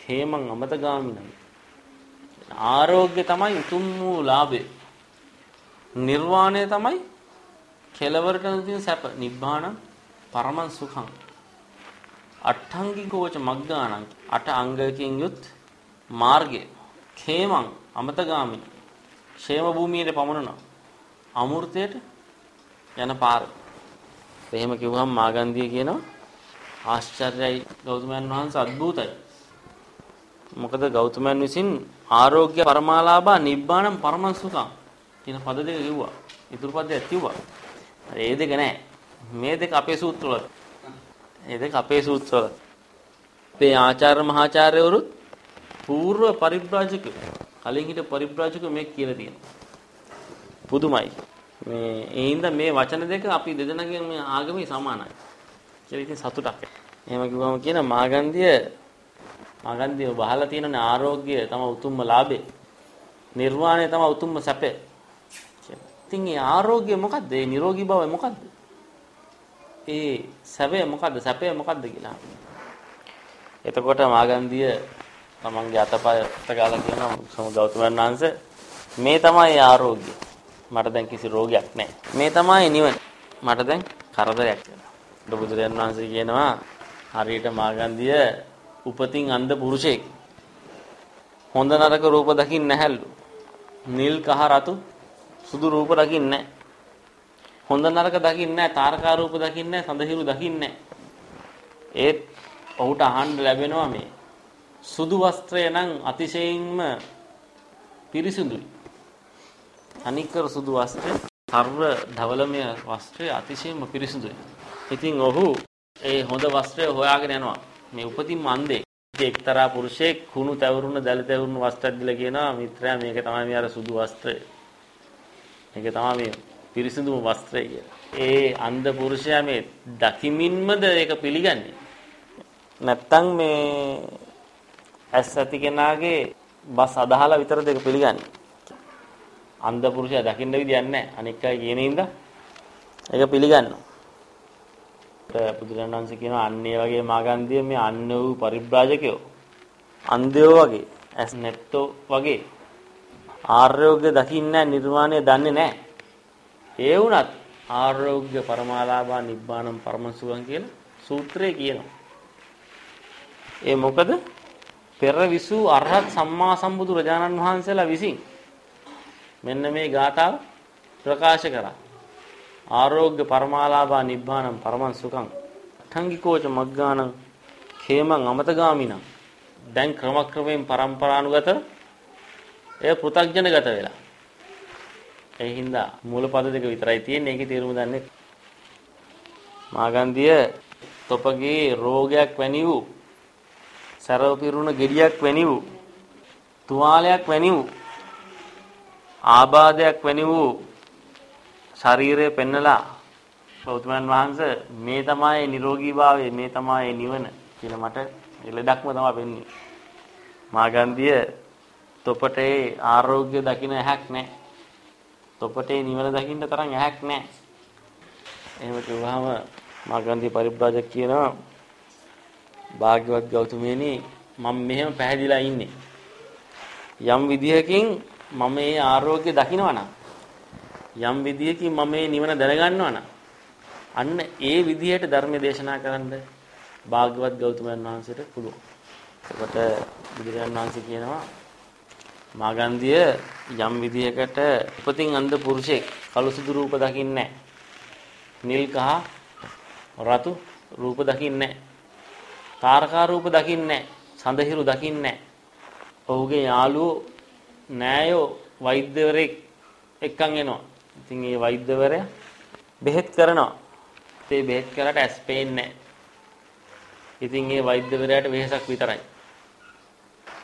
khේමං අමතගාමිනං ආරෝග්‍ය තමයි උතුම් වූ ලාභය. නිර්වාණය තමයි කෙලවරට තියෙන සැප නිබ්බාණං පරමං සුඛං. අට්ඨංගිකෝච මග්ගාණං අට අංගයකින් යුත් මාර්ගය. khේමං අමතගාමිනං. ക്ഷേම භූමියේ පමනනවා. අමෘතයට යන පාර. එහෙම කිව්වහම මාගන්ධිය කියනවා ආශ්චර්යයි ගෞතමයන් වහන්සේ අද්භූතයි. මොකද ගෞතමයන් විසින් ආරෝග්‍ය පරමාලාභා නිබ්බාණම් පරමං සුඛං කියන පද දෙක කිව්වා. ඉතුරු පදයක් කිව්වා. ඒ දෙක නෑ. මේ දෙක අපේ සූත්‍රවල. මේ දෙක අපේ සූත්‍රවල. අපේ ආචාර්ය මහාචාර්යවරුත් పూర్ව පරිබ්‍රාජක කලින් හිට පරිබ්‍රාජක මේ කියලා තියෙනවා. පුදුමයි. මේ ඒ හින්දා මේ වචන දෙක අපි දෙදෙනාගේ මේ ආගමේ සමානයි. කියලා ඉතින් සතුටක්. එහෙම කිව්වම කියන මාගන්ධිය මාගන්ධිය බහලා තියෙන ආරෝග්‍ය තම උතුම්ම ලාභේ. නිර්වාණය තම උතුම්ම සැපේ. ඉතින් මේ ආරෝග්‍ය මොකද්ද? ඒ නිරෝගී බව මොකද්ද? ඒ සැපේ මොකද්ද? සැපේ මොකද්ද කියලා. එතකොට මාගන්ධිය තමන්ගේ අතපය අතගාලා කියනවා සම ගෞතමයන් වහන්සේ මේ තමයි ආරෝග්‍ය. මට දැන් කිසි රෝගයක් නැහැ. මේ තමයි නිවන. මට දැන් කරදරයක් කියලා. බුදුරජාණන් වහන්සේ කියනවා හරියට මාගන්ධිය උපතින් අන්ධ පුරුෂයෙක්. හොඳ නරක රූප දකින්න නැහැලු. නිල් කහ රතු සුදු රූප දකින්න නැහැ. හොඳ නරක දකින්න නැහැ, තාරකා රූප දකින්න නැහැ, සඳහිරු දකින්න නැහැ. ඒත් ඔහුට අහන්න ලැබෙනවා මේ සුදු වස්ත්‍රය නම් අතිශයින්ම පිරිසිදුයි. අනිකර සුදු වස්ත්‍රය සර්ව ධවලමය වස්ත්‍රය අතිශයින්ම පිරිසිදුයි. ඉතින් ඔහු ඒ හොඳ වස්ත්‍රය හොයාගෙන යනවා. මේ උපතින් මන්දේ එක්තරා පුරුෂයෙක් කුණු තැවරුණ දැල තැවරුණු වස්ත්‍රයක් දීලා කියනවා මිත්‍රයා මේක තමයි මේ අර සුදු වස්ත්‍රය. මේක තමයි මේ පිරිසිදුම වස්ත්‍රය කියලා. ඒ අන්ධ පුරුෂයා මේ දකිමින්මද ඒක පිළිගන්නේ? නැත්තම් මේ ඇස් ඇති කෙනාගේ බස් අදහලා විතරද ඒක පිළිගන්නේ. අන්ධ පුරුෂයා දකින්න විදියක් නැහැ. අනික් අය කියන ඉඳ ඒක පිළිගන්නවා. බුදුරජාණන් වහන්සේ කියනවා අන්නේ වගේ මාගන්ධිය මේ අන්න වූ පරිබ්‍රාජකයෝ අන්ධයෝ වගේ ඇස් නැත්තෝ වගේ ආර්යෝග්‍ය දකින්නේ නිර්වාණය දන්නේ නැහැ. ඒ වුණත් ආරෝග්‍ය පරමාලාභා නිබ්බානම් පරමසුඛං කියලා සූත්‍රයේ කියනවා. ඒ මොකද පෙර විසූ අරහත් සම්මා සම්බුදු රජාණන් වහන්සේලා විසින් මෙන්න මේ ගාථාව ප්‍රකාශ කරා. ආරෝග්‍ය පරමාලාභා නිබ්බානම් පරමං සුඛං. ඨංගිකෝච මග්ගානං khේමං අමතගාමිනං. දැන් ක්‍රමක්‍රමයෙන් પરම්පරානුගත එය පෘථග්ජනගත වෙලා. ඒ හින්දා මූලපද දෙක විතරයි තියෙන්නේ. ඒකේ තේරුම දන්නේ මාගන්ධිය තොපගේ රෝගයක් වැනි වූ සරව පිරුණ ගෙඩියක් වැනි වූ තුවාලයක් වැනි වූ ආබාධයක් වැනි වූ ශරීරය පෙන්නලා ගෞතමයන් වහන්සේ මේ තමයි නිරෝගීභාවය මේ තමයි නිවන කියලා මට ලෙඩක්ම තමයි වෙන්නේ. මාගන්ධිය තොපටේ ආරෝග්‍ය දකින්න ඇහැක් නැහැ තොපටේ නිවන දකින්න තරම් ඇහැක් නැහැ එහෙම කිව්වහම මාගන්ධිය පරිබ්‍රාජක කියනවා භාග්‍යවත් ගෞතමයනි මම මෙහෙම පැහැදිලා ඉන්නේ. යම් විදිහකින් මම මේ ආරෝග්‍ය දකිනවා නම් යම් විදිහකින් මම මේ නිවන දැනගන්නවා නම් අන්න ඒ විදිහට ධර්ම දේශනා කරන්න භාග්‍යවත් ගෞතමයන් වහන්සේට පුළුවන්. එතකොට බුදුරජාණන් වහන්සේ කියනවා මාගන්ධිය යම් විදිහකට උපතින් අන්ධ පුරුෂයෙක් කළු සුදු රූප දකින්නේ නිල් කහ රතු රූප දකින්නේ තාරකා රූප දකින්නේ සඳහිරු දකින්නේ ඔහුගේ යාළුවෝ නෑයෝ වෛද්‍යවරයෙක් එක්කන් එනවා. ඉතින් ඒ වෛද්‍යවරයා බෙහෙත් කරනවා. ඒ බෙහෙත් කරලා ඇස් පේන්නේ ඉතින් ඒ වෛද්‍යවරයාට වෙහසක් විතරයි.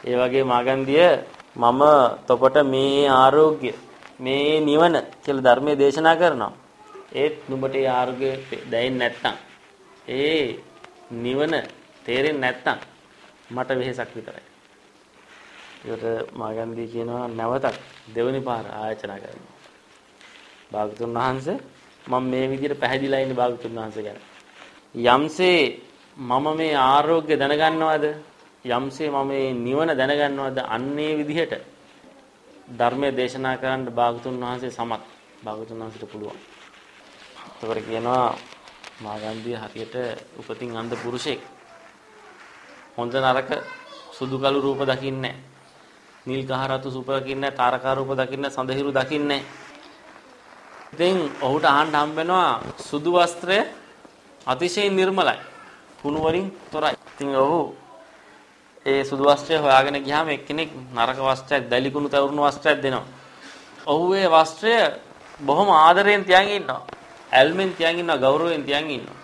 ඒ වගේ මාගන්දිය මම තොපට මේ ආරෝග්‍ය මේ නිවන කියලා ධර්මයේ දේශනා කරනවා. ඒත් නුඹට ඒ ආරෝග්‍ය දැනෙන්නේ නැත්තම් ඒ නිවන තේරෙන්නේ නැත්තම් මට වෙහෙසක් විතරයි. ඒකට මාගන්දී කියනවා නැවතත් දෙවනි පාර ආයචනා කරනවා. භාගතුන් වහන්සේ මම මේ විදිහට පැහැදිලා ඉන්නේ භාගතුන් වහන්සේ ගැන. යම්සේ මම මේ ආරෝග්‍ය දැනගන්නවද? යම්සේ මම මේ නිවන දැනගන්නවද? අන්නේ විදිහට ධර්මයේ දේශනා කරන්න භාගතුන් වහන්සේ සමත්. භාගතුන් වහන්සේට පුළුවන්. ඒතකොට කියනවා මාගන්දී හරියට උපතින් අන්ධ පුරුෂයෙක් හොඳ නරක සුදු කළු රූප දකින්නේ නිල් කහ රතු සුප දකින්නේ තාරකා රූප දකින්නේ සඳහිරු දකින්නේ ඉතින් ඔහුට අහන්න හම්බ වෙනවා සුදු වස්ත්‍රය අතිශයින් නිර්මලයි. කුණු වලින් තොරයි. ඉතින් ඔහු ඒ සුදු වස්ත්‍රය හොයාගෙන ගියාම එක්කෙනෙක් නරක වස්ත්‍රයක් දැලි කුණු තවුරුණු වස්ත්‍රයක් දෙනවා. ඔහු ඒ වස්ත්‍රය බොහොම ආදරයෙන් තියන් ඉන්නවා. ඇල්මෙන් තියන් ඉන්නවා ගෞරවයෙන් තියන් ඉන්නවා.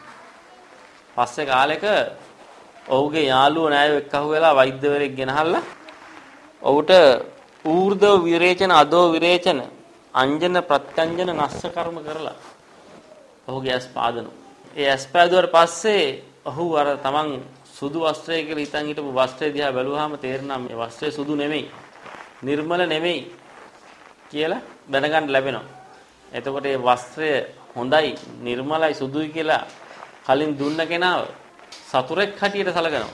පස්සේ කාලෙක ඔහුගේ යාළුවෝ නෑයෝ එක්කහුව වෙලා වෛද්‍යවරයෙක් ගෙනහල්ලා ඔහුට ඌර්ධව විරේචන අදෝ විරේචන අංජන ප්‍රත්‍යංජන නස්ස කර්ම කරලා ඔහුගේ ඇස් පාදනු. ඒ ඇස් පාදුවාට පස්සේ ඔහු අර තමන් සුදු වස්ත්‍රය කියලා හිතන් හිටපු වස්ත්‍රය දිහා බැලුවාම තේරෙනවා මේ වස්ත්‍රය සුදු නෙමෙයි. නිර්මල නෙමෙයි කියලා දැනගන්න ලැබෙනවා. එතකොට මේ වස්ත්‍රය හොඳයි, නිර්මලයි, සුදුයි කියලා කලින් දුන්න කෙනාව සතුරෙක් හැටියට සැලකනවා.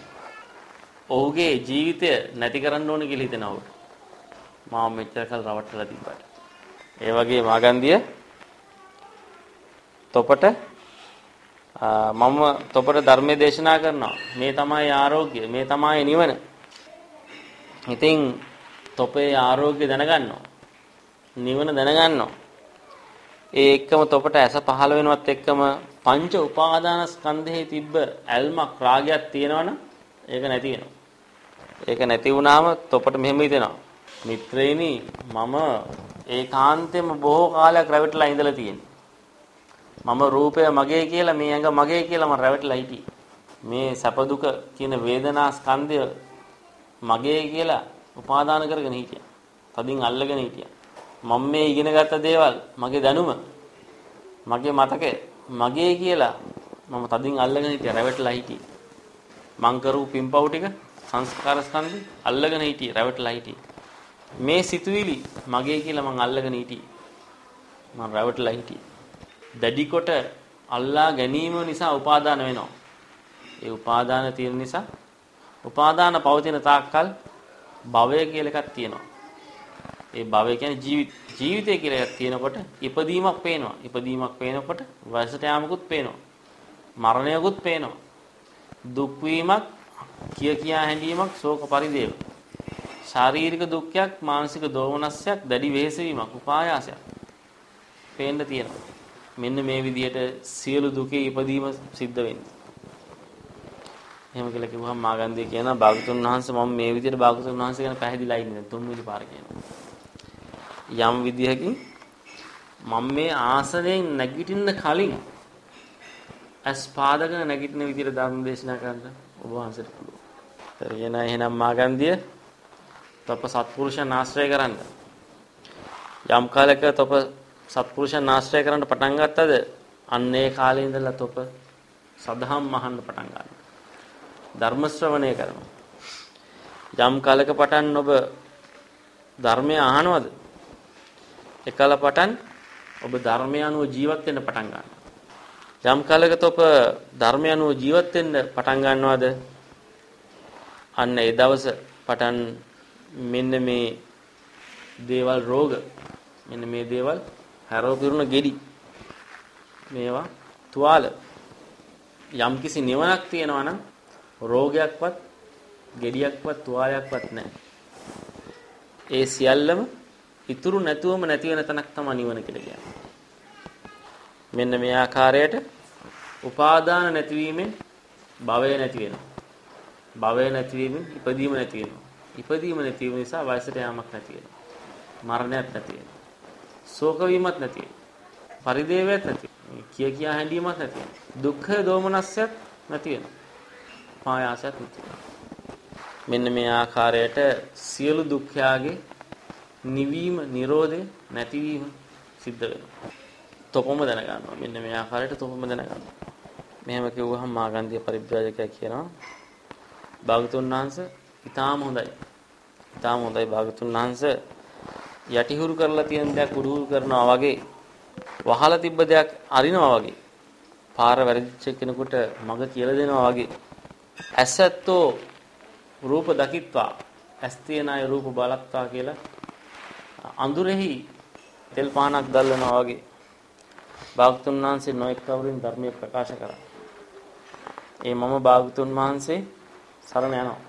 ඔහුගේ ජීවිතය නැති කරන්න ඕන කියලා හිතනවා ඔහුට. මාව මෙච්චර කල් රවට්ටලා තිබ්බට. ඒ වගේ මාගන්දිය තොපට මම තොපට ධර්මයේ දේශනා කරනවා. මේ තමයි ආරෝග්‍ය, මේ තමයි නිවන. ඉතින් තොපේ ආරෝග්‍ය දැනගන්නවා. නිවන දැනගන්නවා. ඒ එක්කම තොපට ඇස පහළ වෙනවත් එක්කම පංච උපාදාන ස්කන්ධයේ තිබ්බ ඇල්මක් රාගයක් තියෙනවනම් ඒක නැති වෙනවා. ඒක නැති වුණාම තොපට මෙහෙම හිතෙනවා. මිත්‍රේනි මම ඒකාන්තෙම බොහෝ කාලයක් රැවටිලා ඉඳලා තියෙනවා. මම රූපය මගේ කියලා මේ ඇඟ මගේ කියලා මම රැවටිලා හිටියේ. මේ සැප දුක කියන වේදනා ස්කන්ධය මගේ කියලා උපාදාන කරගෙන හිටියා. තදින් අල්ලගෙන හිටියා. මම මේ ඉගෙන ගත්ත දේවල් මගේ දැනුම මගේ මතකය මගේ කියලා මම තදින් අල්ලගෙන හිටියා රැවටිලා හිටියේ. මං කරපු පින්පව් ටික සංස්කාර ස්කන්ධي අල්ලගෙන හිටියේ රැවටිලා හිටියේ. මේ සිතුවිලි මගේ කියලා මං අල්ලගෙන හිටියේ. මං රැවටිලා හිටියේ. දැඩි කොට අල්ලා ගැනීම නිසා උපාදාන වෙනවා. ඒ උපාදාන තියෙන නිසා උපාදාන පවතින තාක්කල් භවය කියලා එකක් තියෙනවා. ඒ භවය කියන්නේ ජීවිත ජීවිතය කියලා එකක් තියෙනකොට ඉපදීමක් පේනවා. ඉපදීමක් පේනකොට වයසට යාමකුත් පේනවා. මරණයකුත් පේනවා. දුක් වීමක් කිය කියා හැඬීමක් ශෝක පරිදේව. ශාරීරික දුක්ඛයක් මානසික දෝමනස්යක් දැඩි වෙහෙසවීමක් උපායාසයක් පේන්න තියෙනවා. මෙන්න මේ විදිහට සියලු දුකේ ඉපදීම සිද්ධ වෙන්නේ. එහෙම කියලා කිව්වහම මාගන්ධය කියනවා භාගතුන් වහන්සේ මම මේ විදිහට භාගතුන් වහන්සේ ගැන පැහැදිලා ඉන්නේ තුන්වෙනි පාර කියනවා. යම් විදිහකින් මම මේ ආසනයෙන් නැගිටින්න කලින් අස් පාදගෙන නැගිටින විදිහට ධර්ම දේශනා කරන්න ඔබ වහන්සේට පුළුවන්. එතන එහෙනම් මාගන්ධිය තොප සත්පුරුෂයන් ආශ්‍රය කරන්න. යම් කාලයක තොප සත්පුරුෂයන් ආශ්‍රය කරන්න පටන් ගත්තද අන්න ඒ කාලේ ඉඳලා තොප සදහම් මහන්න පටන් ගන්නවා. ධර්ම ශ්‍රවණය කරනවා. යම් කාලයක පටන් ඔබ ධර්මය අහනවද? එකල පටන් ඔබ ධර්මය අනුව ජීවත් වෙන්න පටන් ගන්නවා. යම් කාලයක තොප ධර්මය අනුව ජීවත් වෙන්න පටන් ගන්නවද? අන්න ඒ දවස පටන් මෙන්න මේ දේවල් රෝග මෙන්න මේ දේවල් හැරව පිරුණ ගෙඩි මේවා තුවාල යම්කිසි නිවනක් තියෙනවා නම් රෝගයක්වත් ගෙඩියක්වත් තුවාලයක්වත් නැහැ. ඒ සියල්ලම ඉතුරු නැතුවම නැති වෙන තැනක් තමයි නිවන කියලා කියන්නේ. මෙන්න මේ ආකාරයට උපාදාන නැතිවීමෙන් භවය නැති වෙනවා. භවය නැතිවීමෙන් ඉපදීම නැති වෙනවා. ඉපදීම නැතිවීම නිසා වයසට යාමක් නැති වෙනවා. මරණයක් නැති වෙනවා. ශෝක වීමක් නැති වෙනවා. පරිදේවයක් නැති වෙනවා. කිය කියා හැඬීමක් නැති වෙනවා. දුක්ඛ දෝමනස්යක් නැති වෙනවා. මායාසයක් නැති වෙනවා. මෙන්න මේ ආකාරයට සියලු දුක්ඛයාගේ නිවීම, Nirodhe නැතිවීම සිද්ධ වෙනවා. තොපම දැනගන්නවා. මෙන්න මේ ආකාරයට තොපම දැනගන්නවා. මෙහෙම කිව්වහම මාගන්ධිය පරිබ්‍රාජකයා කියනවා භාගතුන් වහන්සේ ඊටාම හොඳයි. ඊටාම හොඳයි භාගතුන් වහන්සේ යටිහුරු කරලා තියෙන දෙයක් උඩුහුරු කරනවා වගේ වහලා තිබ්බ දෙයක් අරිනවා වගේ පාර වැරදිච්ච කෙනෙකුට මඟ කියලා දෙනවා වගේ ඇසැත්තෝ රූප දකිත්වා ඇස් තියන අය රූප බලත්වා කියලා අඳුරෙහි තෙල් පානක් දැල්වනවා වගේ භාගතුන් වහන්සේ නොඑක් කවුරුන් ධර්මයේ ප්‍රකාශ කරා. ඒ මම භාගතුන් වහන්සේ සරණ යනවා.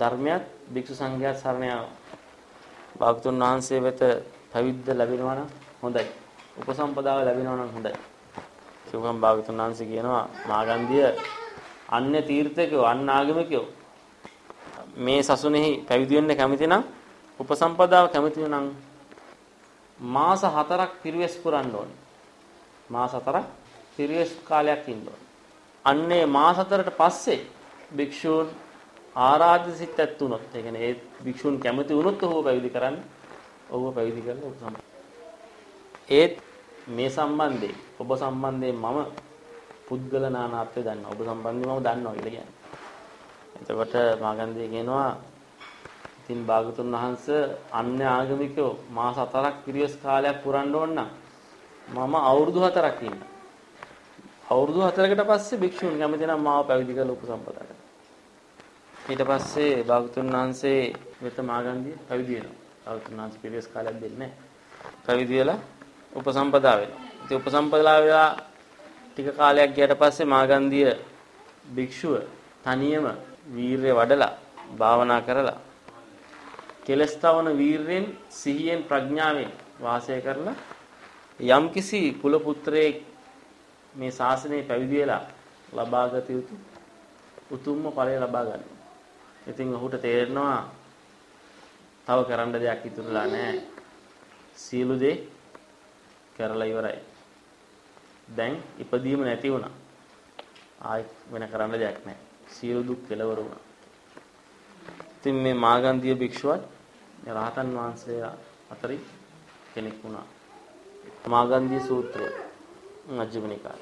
ධර්මයක් භික්ෂු සංඝයා සරණ යනවා. භාගතුන් වහන්සේ වෙත පැවිද්ද ලැබෙනවා නම් හොඳයි. උපසම්පදාව ලැබෙනවා නම් හොඳයි. කිව්වම් භාගතුන් වහන්සේ කියනවා මාගන්ධිය අන්‍ය තීර්ථකයෝ අන් ආගමිකයෝ මේ සසුනේහි පැවිදි වෙන්න කැමති නම් උපසම්පදාව කැමති නම් මාස 4ක් පිරිවෙස් පුරන්න ඕනේ. මාස 4ක් පිරිවෙස් කාලයක් ඉන්න ඕනේ. අන්නේ මාස 4ට පස්සේ භික්ෂූන් ආරාධ්‍ය සිත් ඇත්තුනොත් ඒ කියන්නේ ඒ භික්ෂූන් කැමති වුණොත් ඔහුව පැවිදි කරන්න ඔහුව පැවිදි කරලා උපසම්ප ඒත් මේ සම්බන්ධයෙන් ඔබ සම්බන්ධයෙන් මම පුද්ගල නානාත්වය දන්නවා. ඔබ සම්බන්ධයෙන් මම දන්නවා කියලා කියන්නේ. එතකොට මාගන්ධිය කියනවා ඉතින් භාගතුන් වහන්සේ අන්‍ය ආගමිකයෝ මාස 4ක් පිරියස් කාලයක් පුරන්න ඕන නම් මම අවුරුදු 4ක් ඉන්නවා. අවුරුදු 4කට පස්සේ භික්ෂුන් කැමති නම් මාව පැවිදි කරලා උපසම්පදා කරනවා. ඊට පස්සේ භාගතුන් වහන්සේ වෙත මාගන්ධිය පැවිදි වෙනවා. භාගතුන් වහන්සේ පිරියස් කාලයක් දෙන්නේ නැහැ. පැවිදි වෙලා උපසම්පදා වෙනවා. ඉතින් උපසම්පදා වෙලා ටික කාලයක් ගියට පස්සේ මාගන්ධිය භික්ෂුව තනියම වීරය වඩලා භාවනා කරලා කෙලස්තවන වීරයෙන් සිහියෙන් ප්‍රඥාවෙන් වාසය කරලා යම්කිසි කුල පුත්‍රයෙක් මේ ශාසනය පැවිදි වෙලා ලබාගත යුතු උතුම්ම ඵලය ලබා ගන්න. ඉතින් ඔහුට තේරෙනවා තව කරන්න දෙයක් ඉතුරුලා නැහැ. සියලු දේ කරලා ඉවරයි. දැන් ඉපදීම නැති වුණා. ආයි වෙන කරන්න දෙයක් නැහැ. සියලු දුක් කෙලවර වුණා. ඉතින් මේ මාගන්ධිය භික්ෂුවත් රහතන් වහන්සේලා අතරින් කෙනෙක් වුණා. මාගන්ධිය සූත්‍රය මජ්ක්‍ධිම නිකාය